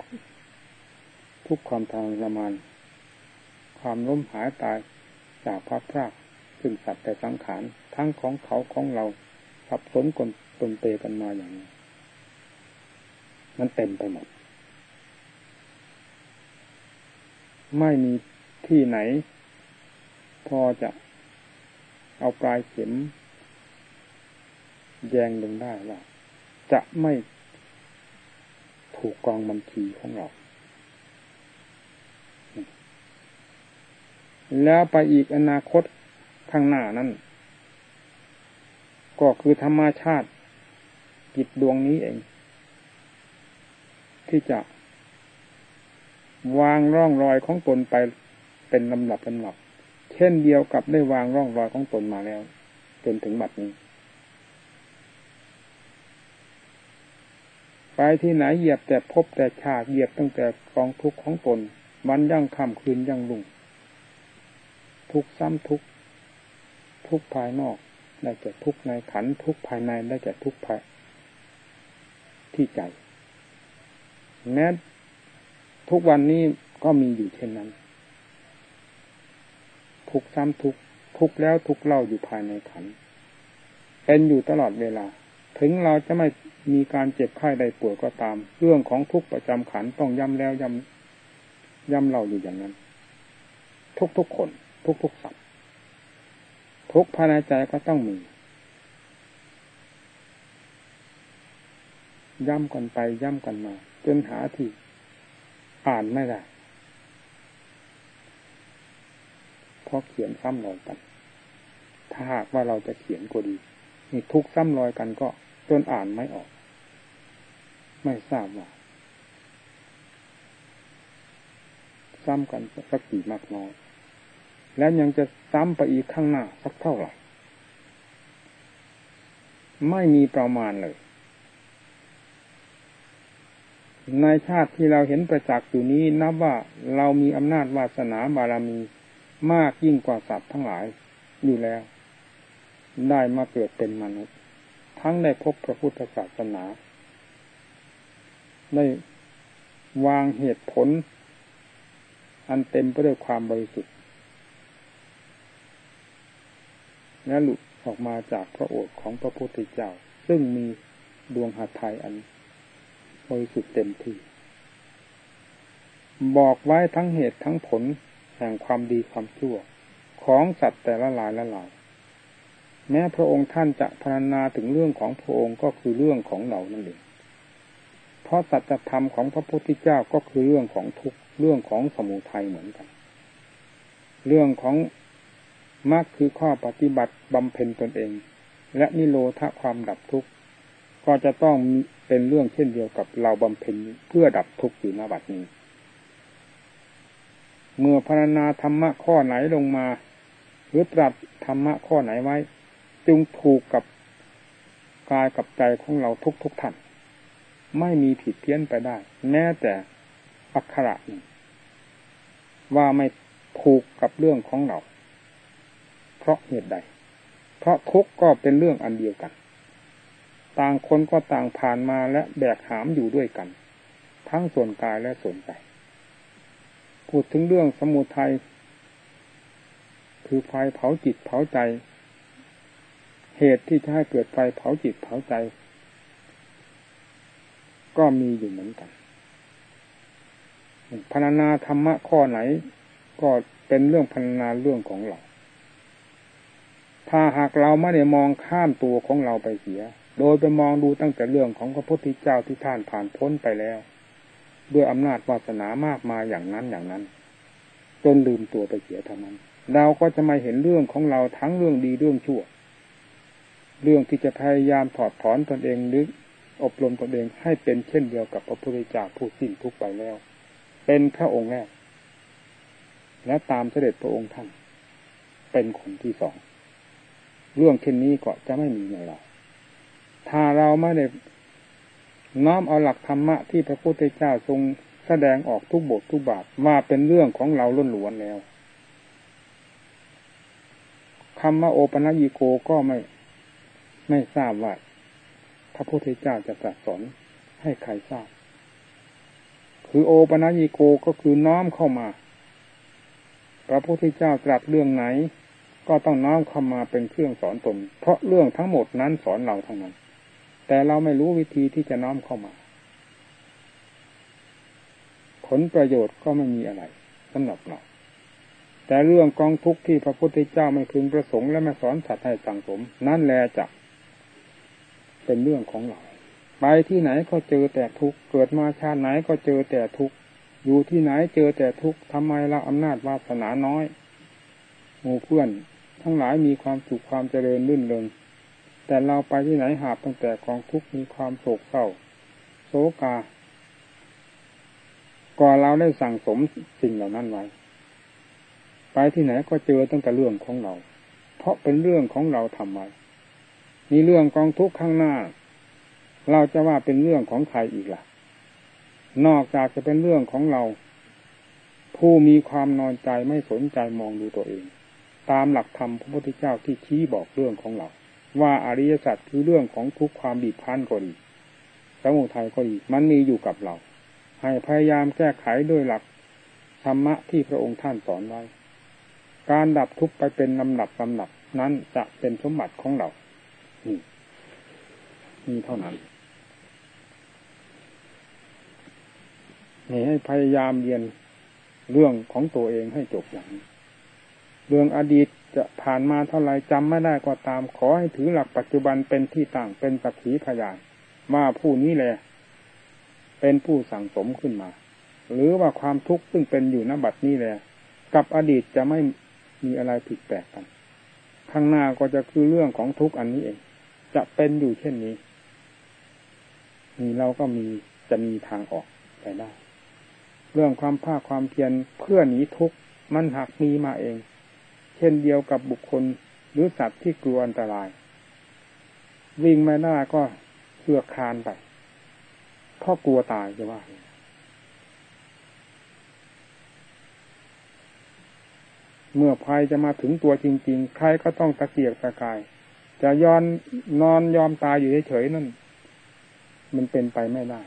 ทุกความทรมาน ความล้มหายตายจากพระพรากซึ่งสัตว์แต่สังขารทั้งของเขาของเราสับสนกลตนเปกันมาอย่างนี้ มันเต็มไปหมด ไม่มีที่ไหน พอจะเอาปลายเข็ม แยงลงได้ว่าจะไม่ถูกกองบัญชีของเรา แล้วไปอีกอนาคตข้างหน้านั้น ก็คือธรรมชาติจิตดวงนี้เอง ที่จะ วางร่องรอยของตนไปเป็นลำดับลำดับ เช่นเดียวกับได้วางร่องรอยของตนมาแล้ว จนถึงบัดนี้ ไปที่ไหนเหยียบแต่พบแต่ชาติเหยียบตั้งแต่กองทุกข์ของตนวันยั่งค่ำคืนยั่งลุ่ง ทุกซ้ำทุกทุกภายนอก ได้แก่ทุกในขันทุกภายในได้แก่ทุกภายที่ใจแม้ทุกวันนี้ก็มีอยู่เช่นนั้น ทุกซ้ำทุกทุกแล้วทุกเล่าอยู่ภายในขันเป็นอยู่ตลอดเวลา ถึงเราจะไม่มีการเจ็บไข้ใดป่วยก็ตาม เรื่องของทุกประจำขันต้องย้ำแล้วย้ำย้ำเราอยู่อย่างนั้น ทุกทุกคน ทุกทุกสัตว์ทุกภายในใจก็ต้องมีย้ำกันไปย้ำกันมา จนหาที่ อ่านไม่ได้เพราะเขียนซ้ำรอยกัน ถ้าหากว่าเราจะเขียนก็ดีนี่ทุกซ้ำรอยกันก็จนอ่านไม่ออก ไม่ทราบว่าซ้ำกันสักกี่มากน้อย แล้วยังจะซ้ำไปอีกข้างหน้าสักเท่าไหร่ ไม่มีประมาณเลย ในชาติที่เราเห็นประจักษ์อยู่นี้นับว่าเรามีอำนาจวาสนาบารมีมากยิ่งกว่าสัตว์ทั้งหลายอยู่แล้ว ได้มาเกิดเป็นมนุษย์ ทั้งได้พบพระพุทธศาสนาได้วางเหตุผล อันเต็มไปด้วยความบริสุทธิ์ และหลุดออกมาจากพระโอษฐ์ของพระพุทธเจ้า ซึ่งมีดวงหัตถ์ไทยอันบริสุทธิ์เต็มที่ บอกไว้ทั้งเหตุทั้งผลแห่งความดีความชั่ว ของสัตว์แต่ละหลายละหลาย แม้พระองค์ท่านจะพรรณนาถึงเรื่องของพระองค์ก็คือเรื่องของเรานั่นเองเพราะสัจธรรมของพระพุทธเจ้าก็คือเรื่องของทุกเรื่องของสมุทัยเหมือนกัน เรื่องของ มรรคคือข้อปฏิบัติบำเพ็ญตนเอง และนิโรธความดับทุกข์ก็จะต้องเป็นเรื่องเช่นเดียวกับเราบำเพ็ญเพื่อดับทุกข์อยู่ณบัดนี้ เมื่อพรรณนาธรรมะข้อไหนลงมา หรือตรัสธรรมะข้อไหนไว้ จึงถูกกับกายกับใจของเราทุกทุกท่านไม่มีผิดเพี้ยนไปได้ แม้แต่อักขระหนึ่งว่าไม่ถูกกับเรื่องของเรา เพราะเหตุใด เพราะทุกก็เป็นเรื่องอันเดียวกัน ต่างคนก็ต่างผ่านมาและแบกหามอยู่ด้วยกัน ทั้งส่วนกายและส่วนใจพูดถึงเรื่องสมุทัยคือไฟเผาจิตเผาใจ เหตุที่จะให้เกิดไฟเผาจิตเผาใจ ก็มีอยู่เหมือนกันพรรณนาธรรมะข้อไหน ก็เป็นเรื่องพรรณนาเรื่องของเรา ถ้าหากเราไม่ได้มองข้ามตัวของเราไปเสีย โดยไปมองดูตั้งแต่เรื่องของพระพุทธเจ้าที่ท่านผ่านพ้นไปแล้ว ด้วยอำนาจวาสนามากมายอย่างนั้นอย่างนั้น จนลืมตัวไปเสียเท่านั้น เราก็จะมาเห็นเรื่องของเราทั้งเรื่องดีเรื่องชั่ว เรื่องที่จะพยายามถอดถอนตนเองหรืออบรมตนเองให้เป็นเช่นเดียวกับพระพุทธเจ้าผู้สิ้นทุกไปแล้ว เป็นพระองค์แรกและตามเสด็จพระองค์ท่าน เป็นคนที่สอง เรื่องเช่นนี้ก็จะไม่มีในเรา ถ้าเราไม่ได้น้อมเอาหลักธรรมะที่พระพุทธเจ้าทรงแสดงออกทุกบททุกบาทมาเป็นเรื่องของเราล้นล้วนแล้วคำว่าโอปัญิโกก็ไม่ไม่ทราบว่าพระพุทธเจ้าจะตรัสสอนให้ใครทราบ คือโอปัญิโกก็คือน้อมเข้ามา พระพุทธเจ้าตรัสเรื่องไหน ก็ต้องน้อมเข้ามาเป็นเครื่องสอนตน เพราะเรื่องทั้งหมดนั้นสอนเราทั้งนั้น แต่เราไม่รู้วิธีที่จะน้อมเข้ามา ผลประโยชน์ก็ไม่มีอะไรสำหรับเราแต่เรื่องกองทุกข์ที่พระพุทธเจ้าไม่พึงประสงค์และไม่สอนสัตว์ให้สังสม นั่นแลจะเป็นเรื่องของเราไปที่ไหนก็เจอแต่ทุกข์เกิดมาชาติไหนก็เจอแต่ทุกข์อยู่ที่ไหนเจอแต่ทุกข์ทำไมเราอำนาจวาสนาน้อย หมู่เพื่อน ทั้งหลายมีความสุขความเจริญรื่นเริงแต่เราไปที่ไหนหาบตั้งแต่กองทุกมีความโศกเศร้า โศกาก่อนเราได้สั่งสมสิ่งเหล่านั้นไว้ไปที่ไหนก็เจอตั้งแต่เรื่องของเรา เพราะเป็นเรื่องของเราทำไว้มีเรื่องกองทุกข์ข้างหน้า เราจะว่าเป็นเรื่องของใครอีกล่ะ นอกจากจะเป็นเรื่องของเรา ผู้มีความนอนใจไม่สนใจมองดูตัวเอง ตามหลักธรรมพระพุทธเจ้าที่ชี้บอกเรื่องของเราว่าอริยสัจคือเรื่องของทุกความบีบพันก็ดีสมุทัยก็ดีมันมีอยู่กับเรา ให้พยายามแก้ไขด้วยหลักธรรมะที่พระองค์ท่านสอนไว้ การดับทุกข์ไปเป็นลำดับลำดับนั้นจะเป็นสมบัติของเรา นี่มีเท่านั้นนี่ให้พยายามเรียนเรื่องของตัวเองให้จบอย่างนี้ เรื่องอดีตจะผ่านมาเท่าไรจำไม่ได้ก็ตาม ขอให้ถือหลักปัจจุบันเป็นที่ตั้งเป็นสักขีพยานว่าผู้นี้แหละเป็นผู้สั่งสมขึ้นมา หรือว่าความทุกข์ซึ่งเป็นอยู่ณบัดนี้แหละกับอดีตจะไม่มีอะไรผิดแปลกกัน ข้างหน้าก็จะคือเรื่องของทุกข์อันนี้เอง จะเป็นอยู่เช่นนี้นี่เราก็มีจะมีทางออกไปได้ เรื่องความภาคความเพียรเพื่อหนีทุกข์มันหักมีมาเอง เช่นเดียวกับบุคคลหรือสัตว์ที่กลัวอันตราย วิ่งไม่ได้ก็เสือกคานไปเพราะกลัวตายจะว่าเมื่อภัยจะมาถึงตัวจริง ๆ ใครก็ต้องตะเกียกตะกาย จะยอนนอนยอมตายอยู่เฉยๆนั่น มันเป็นไปไม่ได้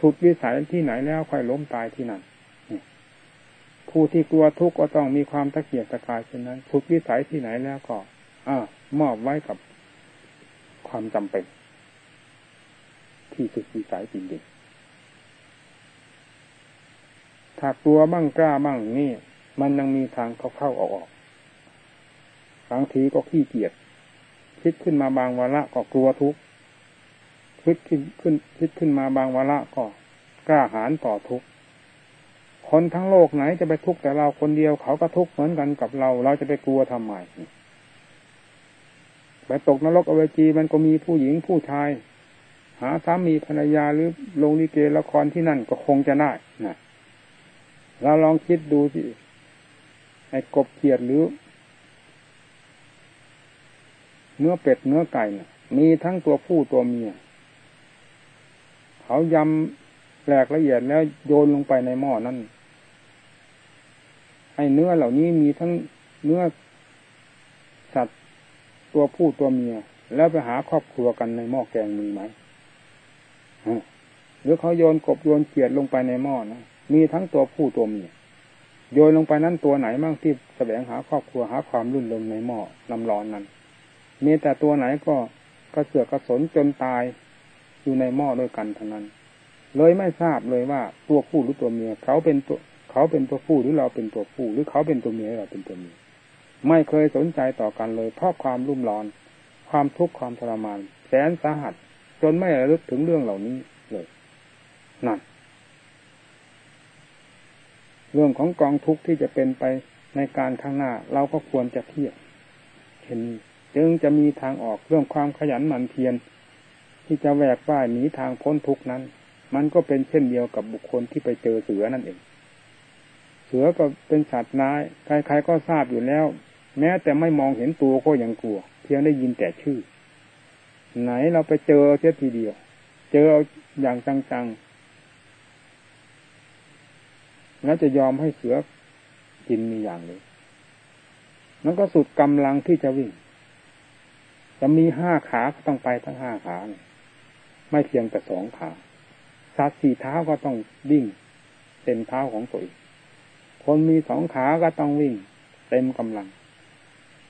สุดวิสัยที่ไหนแล้วค่อยล้มตายที่นั่น ผู้ที่กลัวทุกข์ก็ต้องมีความตะเกียกตะกายเช่นนั้นสุดวิสัยที่ไหนแล้วก็อ่ามอบไว้กับความจำเป็น ที่สุดวิสัยจริงๆถ้ากลัวมั่งกล้ามั่งนี่ มันยังมีทางเข้าเข้าออกออกบางทีก็ขี้เกียจคิดขึ้นมาบางวาระก็กลัวทุกข์คิดขึ้นขึ้นคิดขึ้นมาบางวาระก็กล้าหาญต่อทุกข์ คนทั้งโลกไหนจะไปทุกข์แต่เราคนเดียวเขาก็ทุกข์เหมือนกันกับเรา เราจะไปกลัวทำไมไปตกนรกอเวจีมันก็มีผู้หญิงผู้ชาย หาสามีภรรยาหรือลงลิเกละครที่นั่นก็คงจะได้นะเราลองคิดดูสิไอ้กบเขียดหรือ เนื้อเป็ดเนื้อไก่นะมีทั้งตัวผู้ตัวเมียเขายำแหลกละเอียดแล้วโยนลงไปในหม้อนั่น อ้เนื้อเหล่านี้มีทั้งเนื้อสัตว์ตัวผู้ตัวเมีย แล้วไปหาครอบครัวกันในหม้อแกงมีไหมหรือเขาโยนกบโยนเกียดลงไปในหม้อนะมีทั้งตัวผู้ตัวเมียโยนลงไปนั้นตัวไหนมั่งที่แสวงหาครอบครัวหาความรุ่นลงในหม้อน้ำร้อนนั้นมีแต่ตัวไหนก็กระเสือกกระสนจนตายอยู่ในหม้อด้วยกันทั้งนั้น เลยไม่ทราบเลยว่าตัวผู้หรือตัวเมียเขาเป็นตัว เขาเป็นตัวผู้หรือเราเป็นตัวผู้ หรือเขาเป็นตัวเมียเราเป็นตัวเมียไม่เคยสนใจต่อกันเลยเพราะความรุ่มร้อน ความทุกข์ความทรมาน แสนสาหัส จนไม่ระลึกถึงเรื่องเหล่านี้เลยนั่นเรื่องของกองทุกข์ที่จะเป็นไปในการข้างหน้า เราก็ควรจะเที่ยวเห็นจึงจะมีทางออกเรื่องความขยันหมั่นเพียรที่จะแหวกว่ายหนีทางพ้นทุกข์นั้น มันก็เป็นเช่นเดียวกับบุคคลที่ไปเจอเสือนั่นเอง สือก็เป็นสัตว์น้าย ใครๆก็ทราบอยู่แล้ว แม้แต่ไม่มองเห็นตัวก็ยังกลัว เพียงได้ยินแต่ชื่อ ไหนเราไปเจอเสียทีเดียว เจออย่างจังๆแล้วจะยอมให้เสือกินมีอย่างเลยมันก็สุดกำลังที่จะวิ่ง จะมีห้าขาก็ต้องไปทั้งห้าขา ไม่เพียงแต่สองขาสัตว์สี่เท้าก็ต้องวิ่งเต็มเท้าของตัวเอง คนมีสองขาก็ต้องวิ่ง เต็มกำลัง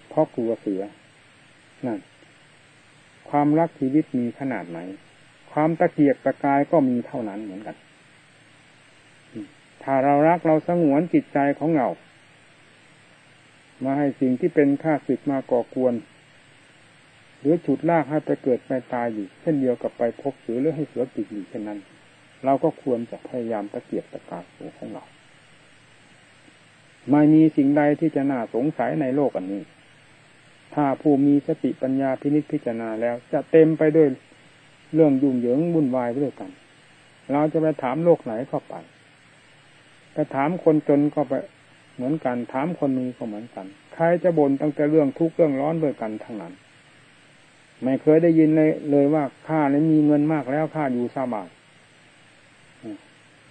เพราะกลัวเสือ นั่น ความรักชีวิตมีขนาดไหน ความตะเกียกตะกายก็มีเท่านั้นเหมือนกัน ถ้าเรารักเราสงวนจิตใจของเรามาให้สิ่งที่เป็นข้าศึกมาก่อกวน หรือฉุดลากให้ไปเกิดไปตายอยู่ เช่นเดียวกับไปพบเสือหรือให้เสือติดอยู่เช่นนั้น เราก็ควรจะพยายามตะเกียบตะกายตัวของเรา ไม่มีสิ่งใดที่จะน่าสงสัยในโลกอันนี้ ถ้าผู้มีสติปัญญาพินิจพิจารณาแล้ว จะเต็มไปด้วยเรื่องยุ่งเหยิงวุ่นวายไปด้วยกัน เราจะไปถามโลกไหนเข้าไปไปถามคนจนก็ไปเหมือนกัน ถามคนมีก็เหมือนกัน ใครจะบ่นตั้งแต่เรื่องทุกข์เรื่องร้อนด้วยกันทั้งนั้น ไม่เคยได้ยินเลยเลยว่าข้าเนี้มีเงินมากแล้วข้าอยู่สบาย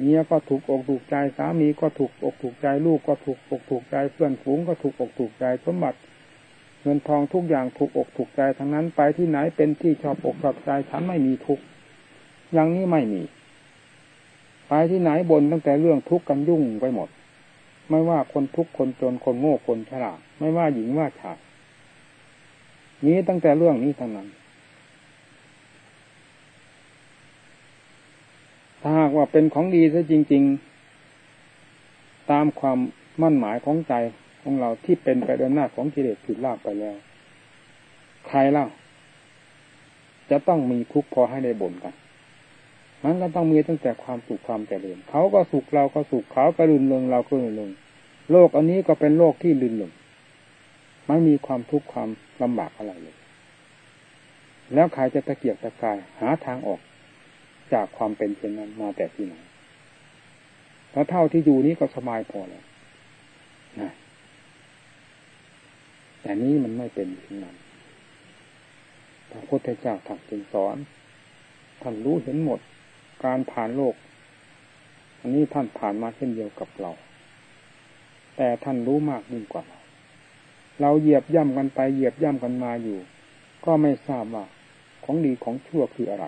เมียก็ถูกอกถูกใจสามีก็ถูกอกถูกใจลูกก็ถูกอกถูกใจเพื่อนฝูงก็ถูกอกถูกใจสมบัติเงินทองทุกอย่างถูกอกถูกใจทั้งนั้นไปที่ไหนเป็นที่ชอบอกชอบใจฉันไม่มีทุกอย่างนี้ไม่มีไปที่ไหนบนตั้งแต่เรื่องทุกข์กันยุ่งไปหมด ไม่ว่าคนทุกข์คนจนคนโง่คนฉลาดไม่ว่าหญิงว่าชายนี้ตั้งแต่เรื่องนี้ทั้งนั้น ถ้าหากว่าเป็นของดีซะจริง ๆ ตามความมั่นหมายของใจของเราที่เป็นไปด้วยหน้าของกิเลสผิดลาบไปแล้ว ใครเล่า จะต้องมีทุกข์พอให้ได้บ่นกันมันก็ต้องมีตั้งแต่ความสุขความเจริญเขาก็สุขเราก็สุขเขาก็ลืนเลงเราก็ลืนเลงโลกอันนี้ก็เป็นโลกที่ลืนเลงไม่มีความทุกข์ความลำบากอะไรเลย แล้วใครจะตะเกียกตะกายหาทางออก จากความเป็นเช่นนั้นมาแต่ที่ไหนเพราะเท่าที่อยู่นี้ก็สบายพอแล้วนะแต่นี้มันไม่เป็นเช่นนั้นพระพุทธเจ้าท่านจึงสอน ท่านรู้เห็นหมดการผ่านโลก อันนี้ท่านผ่านมาเช่นเดียวกับเรา แต่ท่านรู้มากยิ่งกว่าเรา เราเหยียบย่ำกันไปเหยียบย่ำกันมาอยู่ ก็ไม่ทราบว่าของดีของชั่วคืออะไร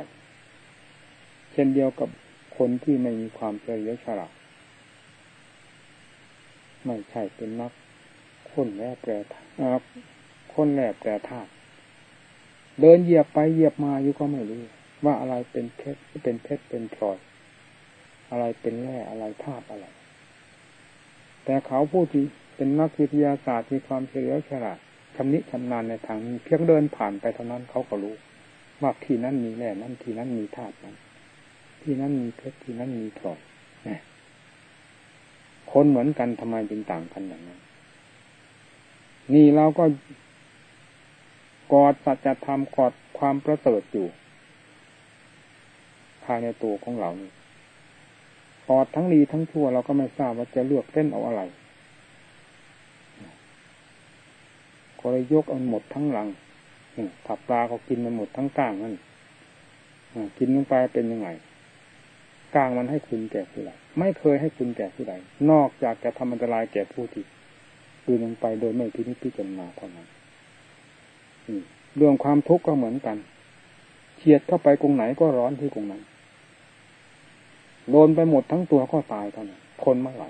เช่นเดียวกับคนที่ไม่มีความเฉลียวฉลาดไม่ใช่เป็นนักคนแลแปรคนแลแปรธาตุเดินเหยียบไปเหยียบมาอยู่ก็ไม่รู้ ว่าอะไรเป็นเพชรเป็นเพชรเป็นพลอย อะไรเป็นแร่อะไรธาตุอะไร แต่เขาผู้ที่เป็นนักวิทยาศาสตร์มีความเฉลียวฉลาดชำนิชำนาญในทางนี้เพียงเดินผ่านไปเท่านั้นเขาก็รู้ ว่าที่นั้นมีแร่นั้นที่นั้นมีธาตุนั้น ที่นั้นมีเพชรที่นั้นมีพลอยคนเหมือนกันทำไมจึงต่างกันอย่างนั้น นี่เราก็กอดสัจธรรมกอดความประเสริฐอยู่ภายในตัวของเรานี่กอดทั้งดีทั้งชั่วเราก็ไม่ทราบว่าจะเลือกเล่นเอาอะไรก็เลยยกเอาหมดทั้งหลังถับปลาก็กินมันหมดทั้งก้างนั่นกินลงไปเป็นยังไง กลางมันให้คุณแก่ผู้ใดไม่เคยให้คุณแก่ผู้ใดนอกจากจะทำอันตรายแก่ผู้ที่คืนลงไปโดยไม่พินิจพิจารณาเท่านั้นเรื่องความทุกข์ก็เหมือนกันเฉียดเข้าไปกรงไหนก็ร้อนที่กรงนั้นโดนไปหมดทั้งตัวก็ตายเท่านั้นคนเมื่อไหร่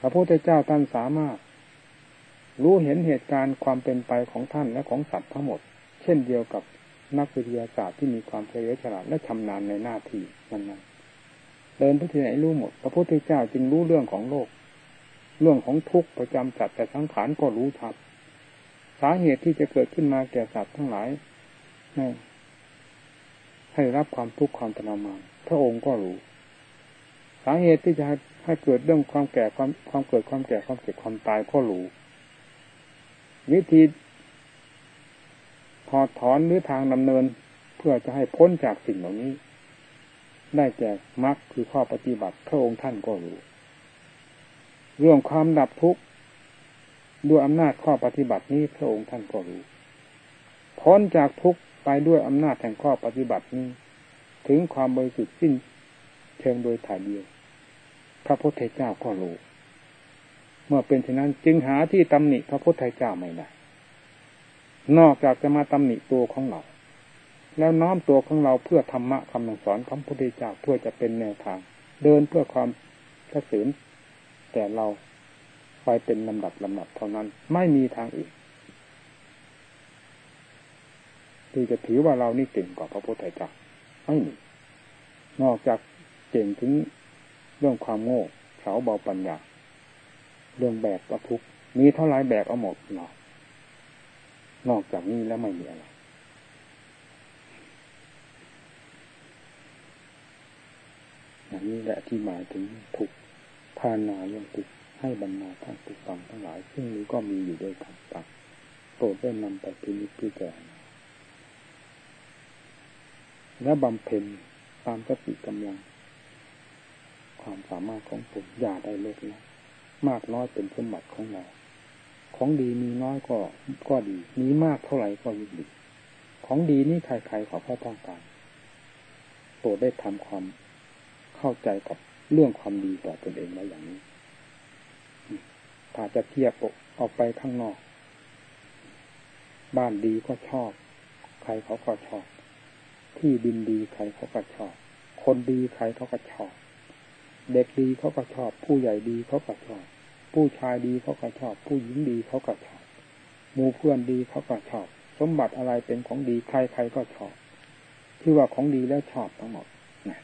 พระพุทธเจ้าท่านสามารถ รู้เห็นเหตุการณ์ความเป็นไปของท่านและของสัตว์ทั้งหมด เช่นเดียวกับ นักวิทยาศาสตร์ที่มีความเฉลียวฉลาดและชำนาญในหน้าที่นั้นๆเดินไปที่ไหนรู้หมด พระพุทธเจ้าจึงรู้เรื่องของโลก เรื่องของทุกข์ประจำจัดแต่สังขารก็รู้ชัดสาเหตุที่จะเกิดขึ้นมาแก่สัตว์ทั้งหลายให้รับความทุกข์ความทรมานพระองค์ก็รู้ สาเหตุที่จะให้เกิดเรื่องความแก่ความความเกิดความแก่ความเจ็บความตายก็รู้วิธี ถอดถอนหรือทางดำเนิน เพื่อจะให้พ้นจากสิ่งเหล่านี้ ได้แก่มรรคคือข้อปฏิบัติพระองค์ท่านก็รู้ เรื่องความดับทุกข์ด้วยอำนาจข้อปฏิบัตินี้พระองค์ท่านก็รู้ พ้นจากทุกข์ไปด้วยอำนาจแห่งข้อปฏิบัตินี้ ถึงความบริสุทธิ์สิ้นเชิงโดยถ่ายเดียว พระพุทธเจ้าก็รู้ เมื่อเป็นเช่นนั้นจึงหาที่ตำหนิพระพุทธเจ้าไม่ได้ นอกจากจะมาตำหนิตัวของเรา แล้วน้อมตัวของเราเพื่อธรรมะคำสอนของพระพุทธเจ้าเพื่อจะเป็นแนวทาง เดินเพื่อความกระสืนแต่เราไปเป็นลำดับลำดับเท่านั้น ไม่มีทางอื่นที่จะถือว่าเรานี่เก่งกว่าพระพุทธเจ้าไม่มีนอกจากเก่งถึงเรื่องความโง่เฉาเบาปัญญา เรื่องแบกก็ทุกมีเท่าไรแบกเอาหมดหรอก นอกจากนี้แล้วไม่มีอะไรอย่างนี้แหละที่หมายถึงถูกทานาเรื่องทุกข์ให้บรรณาท่านผู้ฟังทั้งหลาย ซึ่งนี้ก็มีอยู่ด้วยกันต่างโปรดได้นำไปพินิจพิจารณาและบำเพ็ญตามสติกำลัง ความสามารถของผมอย่าได้ลดละมากน้อยเป็นสมบัติของเรา ของดีมีน้อยก็ก็ดีมีมากเท่าไหร่ก็ยิ่งดี ของดีนี่ใครๆเขาก็ต้องการโปรดได้ทำความเข้าใจกับเรื่องความดีต่อตนเองไว้วอย่างนี้ถ้าจะเทียบออกไปข้างนอก บ้านดีก็ชอบ ใครเขาก็ชอบ ที่ดินดีใครเขาก็ชอบ คนดีใครเขาก็ชอบ เด็กดีเขาก็ชอบ ผู้ใหญ่ดีเขาก็ชอบ ผู้ชายดีเขาก็ชอบ ผู้หญิงดีเขาก็ชอบหมู่เพื่อนดีเขาก็ชอบ สมบัติอะไรเป็นของดีใครใครก็ชอบที่ว่าของดีแล้วชอบทั้งหมดนะ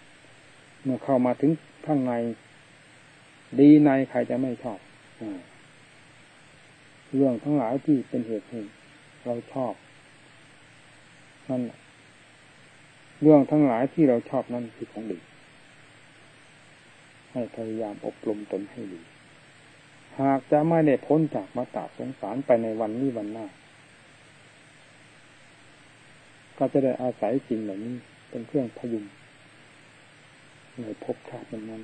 เมื่อเข้ามาถึงข้างใน ดีในใครจะไม่ชอบอเรื่องทั้งหลายที่เป็นเหตุให้เราชอบนั่นเรื่องทั้งหลายที่เราชอบนั่นคือของดี ให้พยายามอบรมตนให้ดี หากจะไม่ได้พ้นจากมาตาสงสารไปในวันนี้วันหน้า ก็จะได้อาศัยสิ่งเหล่านี้เป็นเครื่องพยุงในภพชาตินั้น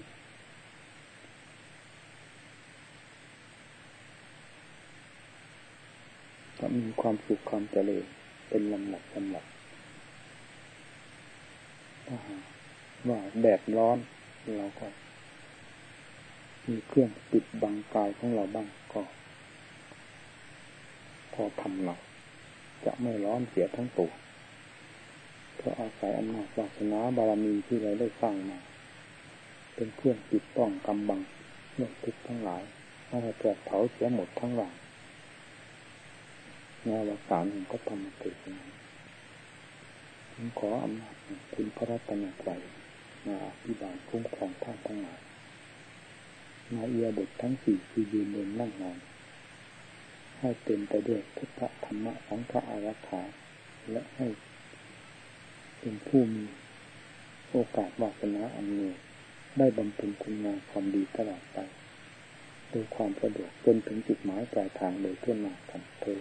ก็มีความสุขความเจริญเป็นลำหลักลำหลักว่าแดดร้อนเราก็ มีเครื่องปิดบังกายของเราบ้างก็ พอทำเรา จะไม่ร้อนเสียทั้งตัวเพราะอาศัยอำนาจศาสนาบารมีที่เราได้สร้างมา เป็นเครื่องปิดป้องกำบังเรื่องทุกข์ทั้งหลายไม่ให้เกิดเผาเสียหมดทั้งหลังในวสารก็ทำมาเกิดนั้นผมขออำนาจคุณพระรัตนตรัยมาอธิบายคุ้มครองท่านทั้งหลาย มาเอียบททั้งสี่คือยืนเดินนั่งนอนให้เต็มไปด้วยพุทธธรรมะสังฆอารักขา และให้เป็นผู้มีโอกาสวาสนาอันนี้ได้บำเพ็ญคุณงามความดีตลอดไปโดยความสะดวกจนถึงจุดหมายปลายทางโดยทั่วหน้ากันเธอ